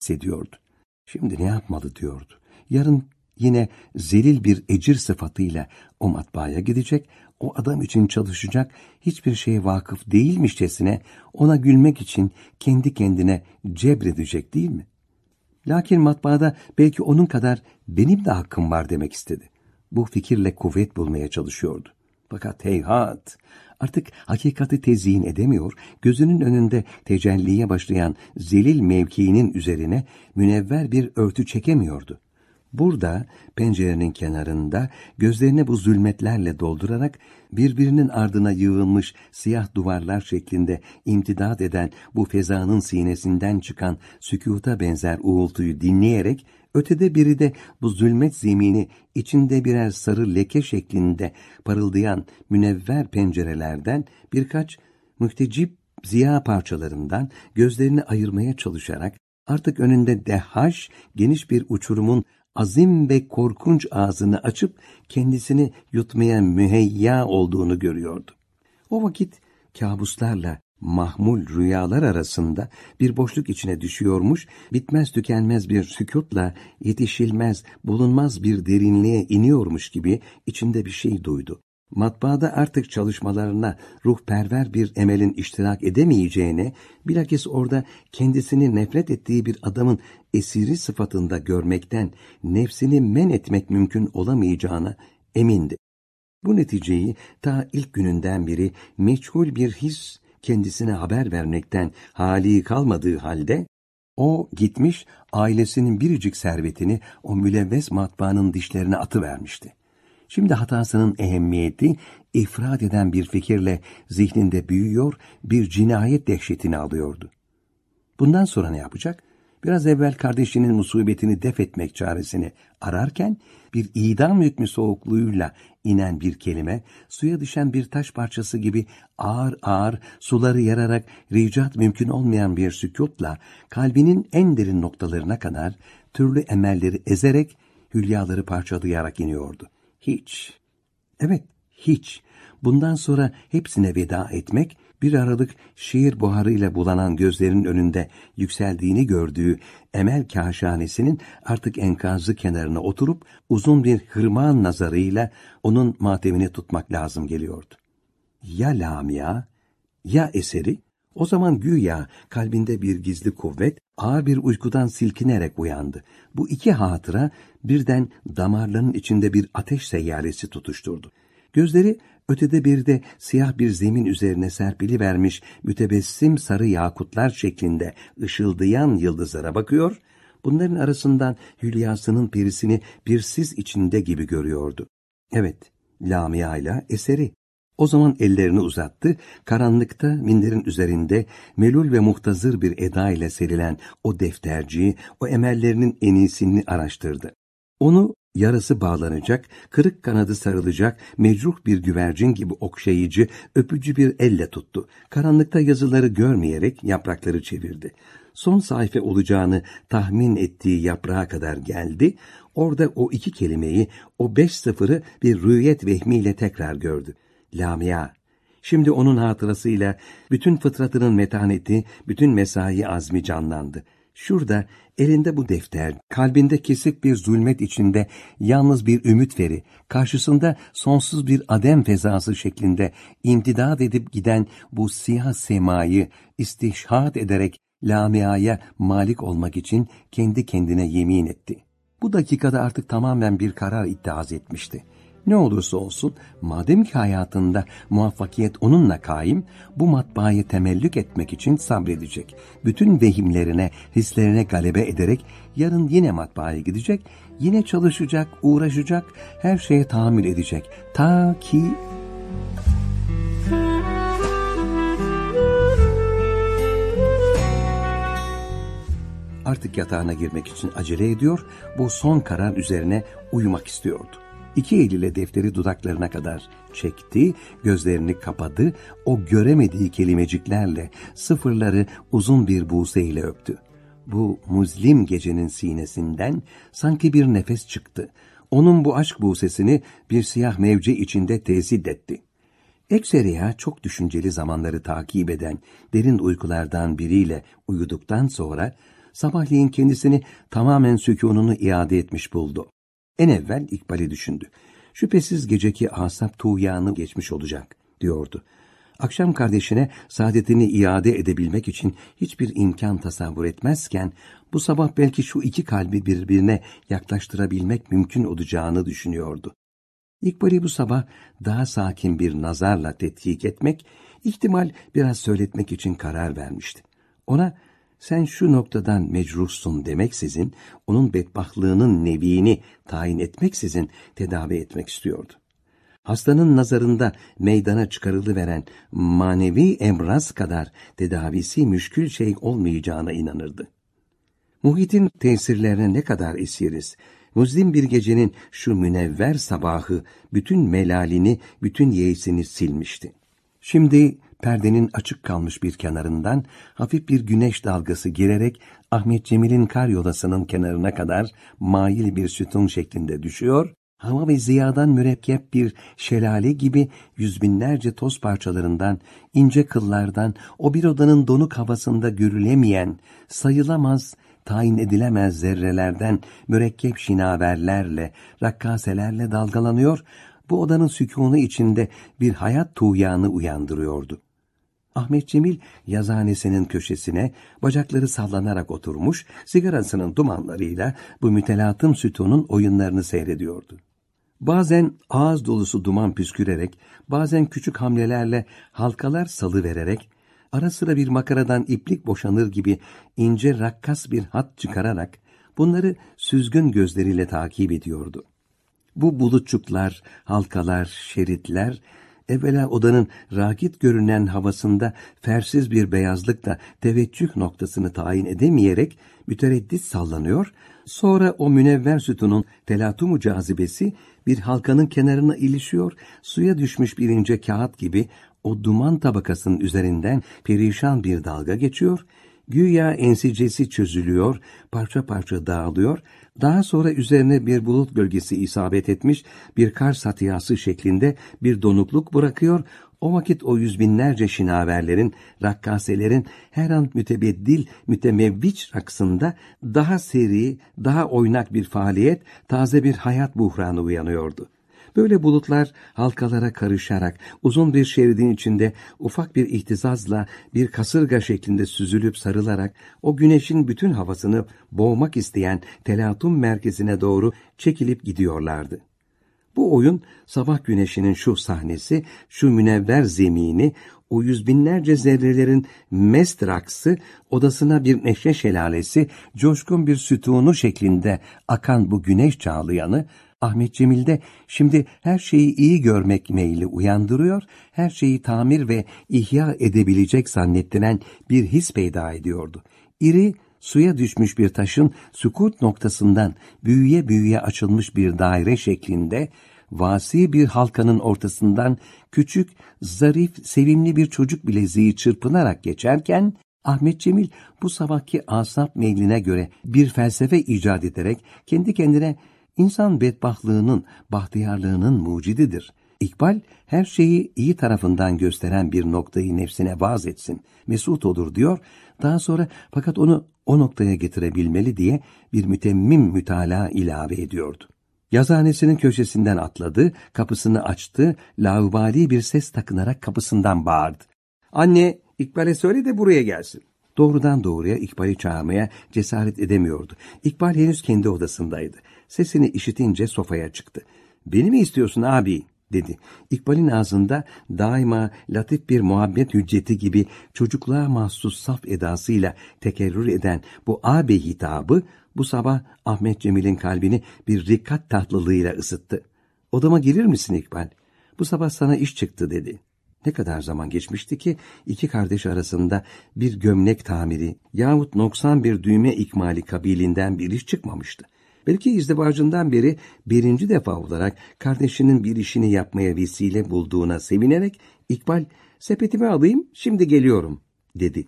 hissediyordu. Şimdi ne yapmalı diyordu. Yarın yine zelil bir ecir sıfatıyla o matbaaya gidecek, o adam için çalışacak, hiçbir şeye vakıf değilmişçesine ona gülmek için kendi kendine cebredecek değil mi? Lakin matbaada belki onun kadar benim de hakkım var demek istedi. Bu fikirle kuvvet bulmaya çalışıyordu. Fakat heyhat, artık hakikati tezyin edemiyor, gözünün önünde tecelliye başlayan zelil mevkiinin üzerine münevver bir örtü çekemiyordu. Burada pencerenin kenarında gözlerini bu zulmetlerle doldurarak birbirinin ardına yığılmış siyah duvarlar şeklinde imtidat eden bu fezanın sinesinden çıkan sükuta benzer uğultuyu dinleyerek ötede biri de bu zulmet zemini içinde birer sarı leke şeklinde parıldayan münevver pencerelerden birkaç mühtecip ziya parçalarından gözlerini ayırmaya çalışarak artık önünde dehaş geniş bir uçurumun azim ve korkunç ağzını açıp kendisini yutmaya müheyya olduğunu görüyordu. O vakit kabuslarla mahmul rüyalar arasında bir boşluk içine düşüyormuş, bitmez tükenmez bir sükutla yetişilmez, bulunmaz bir derinliğe iniyormuş gibi içinde bir şey duydu matbaada artık çalışmalarına ruhperver bir emelin iştirak edemeyeceğine, bilakis orada kendisini nefret ettiği bir adamın esiri sıfatında görmekten nefsini men etmek mümkün olamayacağına emindi. Bu neticeyi ta ilk gününden beri meçhul bir his kendisine haber vermekten hali kalmadığı halde, o gitmiş ailesinin biricik servetini o mülevves matbaanın dişlerine atıvermişti. Şimdi hatasının ehemmiyeti ifrat eden bir fikirle zihninde büyüyor, bir cinayet dehşetini alıyordu. Bundan sonra ne yapacak? Biraz evvel kardeşinin musibetini def etmek çaresini ararken bir idam hükmü soğukluğuyla inen bir kelime, suya düşen bir taş parçası gibi ağır ağır suları yararak ricat mümkün olmayan bir sükutla kalbinin en derin noktalarına kadar türlü emelleri ezerek hülyaları parçalayarak iniyordu. Hiç. Evet, hiç. Bundan sonra hepsine veda etmek, bir aralık şiir buharıyla bulanan gözlerinin önünde yükseldiğini gördüğü emel kaşanesinin artık enkazı kenarına oturup uzun bir hırman nazarıyla onun matemini tutmak lazım geliyordu. Ya Lamia, ya eseri, o zaman güya kalbinde bir gizli kuvvet ağır bir uykudan silkinerek uyandı. Bu iki hatıra birden damarlarının içinde bir ateş seyyaresi tutuşturdu. Gözleri ötede bir de siyah bir zemin üzerine serpili vermiş mütebessim sarı yakutlar şeklinde ışıldayan yıldızlara bakıyor, bunların arasından hülyasının perisini bir sis içinde gibi görüyordu. Evet, Lamia ile eseri. O zaman ellerini uzattı, karanlıkta minderin üzerinde melul ve muhtazır bir eda ile serilen o defterciyi, o emellerinin en iyisini araştırdı. Onu yarası bağlanacak, kırık kanadı sarılacak, mecruh bir güvercin gibi okşayıcı, öpücü bir elle tuttu. Karanlıkta yazıları görmeyerek yaprakları çevirdi. Son sayfa olacağını tahmin ettiği yaprağa kadar geldi, orada o iki kelimeyi, o beş sıfırı bir rüyet vehmiyle tekrar gördü. Lamia. Şimdi onun hatırasıyla bütün fıtratının metaneti, bütün mesai azmi canlandı. Şurada elinde bu defter, kalbinde kesik bir zulmet içinde yalnız bir ümit veri, karşısında sonsuz bir adem fezası şeklinde imtidat edip giden bu siyah semayı istişhat ederek Lamia'ya malik olmak için kendi kendine yemin etti. Bu dakikada artık tamamen bir karar iddiaz etmişti. Ne olursa olsun madem ki hayatında muvaffakiyet onunla kaim, bu matbaayı temellük etmek için sabredecek. Bütün vehimlerine, hislerine galebe ederek yarın yine matbaaya gidecek, yine çalışacak, uğraşacak, her şeye tahammül edecek. Ta ki... Artık yatağına girmek için acele ediyor, bu son karar üzerine uyumak istiyordu. İki eliyle defteri dudaklarına kadar çekti, gözlerini kapadı, o göremediği kelimeciklerle sıfırları uzun bir buğseyle öptü. Bu muzlim gecenin sinesinden sanki bir nefes çıktı. Onun bu aşk buğsesini bir siyah mevce içinde tezid etti. Ekseriya çok düşünceli zamanları takip eden derin uykulardan biriyle uyuduktan sonra Sabahleyin kendisini tamamen sükununu iade etmiş buldu. En evvel İkbal'i düşündü. Şüphesiz geceki asap tuğyanı geçmiş olacak, diyordu. Akşam kardeşine saadetini iade edebilmek için hiçbir imkan tasavvur etmezken, bu sabah belki şu iki kalbi birbirine yaklaştırabilmek mümkün olacağını düşünüyordu. İkbal'i bu sabah daha sakin bir nazarla tetkik etmek, ihtimal biraz söyletmek için karar vermişti. Ona sen şu noktadan mecruhsun demeksizin, onun bedbahtlığının neviini tayin etmeksizin tedavi etmek istiyordu. Hastanın nazarında meydana çıkarılıveren manevi emraz kadar tedavisi müşkül şey olmayacağına inanırdı. Muhitin tesirlerine ne kadar esiriz, Muzlim bir gecenin şu münevver sabahı bütün melalini, bütün yeisini silmişti. Şimdi perdenin açık kalmış bir kenarından hafif bir güneş dalgası girerek Ahmet Cemil'in kar yolasının kenarına kadar mail bir sütun şeklinde düşüyor, hava ve ziyadan mürekkep bir şelale gibi yüz binlerce toz parçalarından, ince kıllardan, o bir odanın donuk havasında görülemeyen, sayılamaz, tayin edilemez zerrelerden mürekkep şinaverlerle, rakkaselerle dalgalanıyor, bu odanın sükûnu içinde bir hayat tuğyanı uyandırıyordu. Ahmet Cemil yazhanesinin köşesine bacakları sallanarak oturmuş, sigarasının dumanlarıyla bu mütelatım sütunun oyunlarını seyrediyordu. Bazen ağız dolusu duman püskürerek, bazen küçük hamlelerle halkalar salı vererek, ara sıra bir makaradan iplik boşanır gibi ince rakkas bir hat çıkararak bunları süzgün gözleriyle takip ediyordu. Bu bulutçuklar, halkalar, şeritler evvela odanın rakit görünen havasında fersiz bir beyazlıkla teveccüh noktasını tayin edemeyerek mütereddit sallanıyor, sonra o münevver sütunun telatumu cazibesi bir halkanın kenarına ilişiyor, suya düşmüş bir ince kağıt gibi o duman tabakasının üzerinden perişan bir dalga geçiyor, güya ensicesi çözülüyor, parça parça dağılıyor, daha sonra üzerine bir bulut gölgesi isabet etmiş bir kar satiyası şeklinde bir donukluk bırakıyor, o vakit o yüz binlerce şinaverlerin, rakkaselerin her an mütebeddil, mütemevviç raksında daha seri, daha oynak bir faaliyet, taze bir hayat buhranı uyanıyordu. Böyle bulutlar halkalara karışarak uzun bir şeridin içinde ufak bir ihtizazla bir kasırga şeklinde süzülüp sarılarak o güneşin bütün havasını boğmak isteyen telatum merkezine doğru çekilip gidiyorlardı. Bu oyun sabah güneşinin şu sahnesi, şu münevver zemini, o yüz binlerce zerrelerin mest raksı, odasına bir neşe şelalesi, coşkun bir sütunu şeklinde akan bu güneş çağlayanı, Ahmet Cemil'de şimdi her şeyi iyi görmek meyli uyandırıyor, her şeyi tamir ve ihya edebilecek zannettiren bir his peyda ediyordu. İri, suya düşmüş bir taşın sükut noktasından büyüye büyüye açılmış bir daire şeklinde, vasi bir halkanın ortasından küçük, zarif, sevimli bir çocuk bileziği çırpınarak geçerken, Ahmet Cemil bu sabahki asap meyline göre bir felsefe icat ederek kendi kendine İnsan bedbahtlığının, bahtiyarlığının mucididir. İkbal, her şeyi iyi tarafından gösteren bir noktayı nefsine vaaz etsin, mesut olur diyor, daha sonra fakat onu o noktaya getirebilmeli diye bir mütemmim mütalaa ilave ediyordu. Yazhanesinin köşesinden atladı, kapısını açtı, laubali bir ses takınarak kapısından bağırdı. Anne, İkbal'e söyle de buraya gelsin. Doğrudan doğruya İkbal'i çağırmaya cesaret edemiyordu. İkbal henüz kendi odasındaydı. Sesini işitince sofaya çıktı. ''Beni mi istiyorsun abi?'' dedi. İkbal'in ağzında daima latif bir muhabbet hücceti gibi çocukluğa mahsus saf edasıyla tekerrür eden bu abi hitabı bu sabah Ahmet Cemil'in kalbini bir rikkat tatlılığıyla ısıttı. ''Odama girir misin İkbal? Bu sabah sana iş çıktı.'' dedi. Ne kadar zaman geçmişti ki iki kardeş arasında bir gömlek tamiri yahut noksan bir düğme ikmali kabilinden bir iş çıkmamıştı. Belki izdivacından beri birinci defa olarak kardeşinin bir işini yapmaya vesile bulduğuna sevinerek İkbal sepetimi alayım şimdi geliyorum dedi.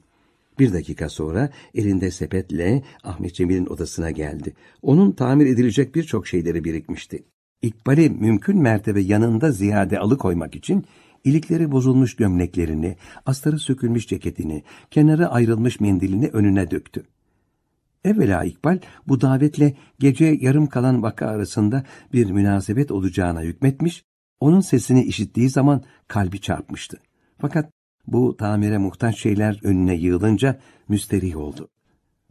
Bir dakika sonra elinde sepetle Ahmet Cemil'in odasına geldi. Onun tamir edilecek birçok şeyleri birikmişti. İkbal'i mümkün mertebe yanında ziyade alıkoymak için ilikleri bozulmuş gömleklerini, astarı sökülmüş ceketini, kenarı ayrılmış mendilini önüne döktü. Evvela İkbal bu davetle gece yarım kalan vaka arasında bir münasebet olacağına hükmetmiş, onun sesini işittiği zaman kalbi çarpmıştı. Fakat bu tamire muhtaç şeyler önüne yığılınca müsterih oldu.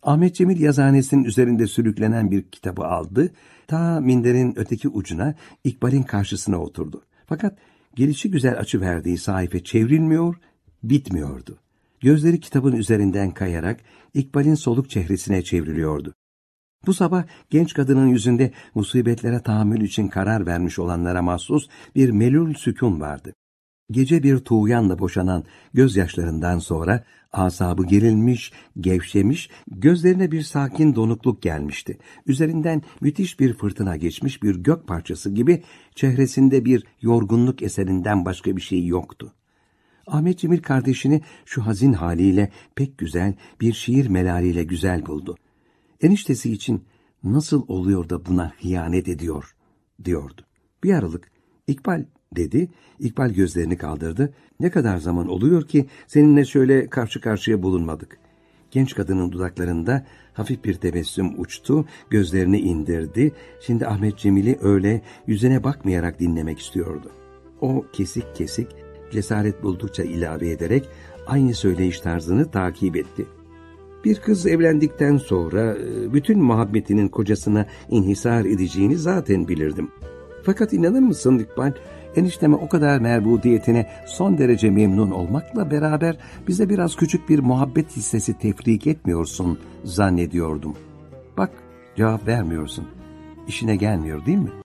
Ahmet Cemil yazhanesinin üzerinde sürüklenen bir kitabı aldı, ta minderin öteki ucuna İkbal'in karşısına oturdu. Fakat gelişi güzel açı verdiği sayfa çevrilmiyor, bitmiyordu. Gözleri kitabın üzerinden kayarak İkbal'in soluk çehresine çevriliyordu. Bu sabah genç kadının yüzünde musibetlere tahammül için karar vermiş olanlara mahsus bir melul sükun vardı. Gece bir tuğyanla boşanan gözyaşlarından sonra asabı gerilmiş, gevşemiş, gözlerine bir sakin donukluk gelmişti. Üzerinden müthiş bir fırtına geçmiş bir gök parçası gibi çehresinde bir yorgunluk eserinden başka bir şey yoktu. Ahmet Cemil kardeşini şu hazin haliyle pek güzel bir şiir melaliyle güzel buldu. Eniştesi için nasıl oluyor da buna hıyanet ediyor, diyordu. Bir aralık İkbal dedi, İkbal gözlerini kaldırdı. Ne kadar zaman oluyor ki seninle şöyle karşı karşıya bulunmadık. Genç kadının dudaklarında hafif bir tebessüm uçtu, gözlerini indirdi. Şimdi Ahmet Cemil'i öyle yüzüne bakmayarak dinlemek istiyordu. O kesik kesik cesaret buldukça ilave ederek aynı söyleyiş tarzını takip etti. Bir kız evlendikten sonra e, bütün muhabbetinin kocasına inhisar edeceğini zaten bilirdim. Fakat inanır mısın İkbal, enişteme o kadar merbudiyetine son derece memnun olmakla beraber bize biraz küçük bir muhabbet hissesi tefrik etmiyorsun zannediyordum. Bak cevap vermiyorsun. İşine gelmiyor değil mi?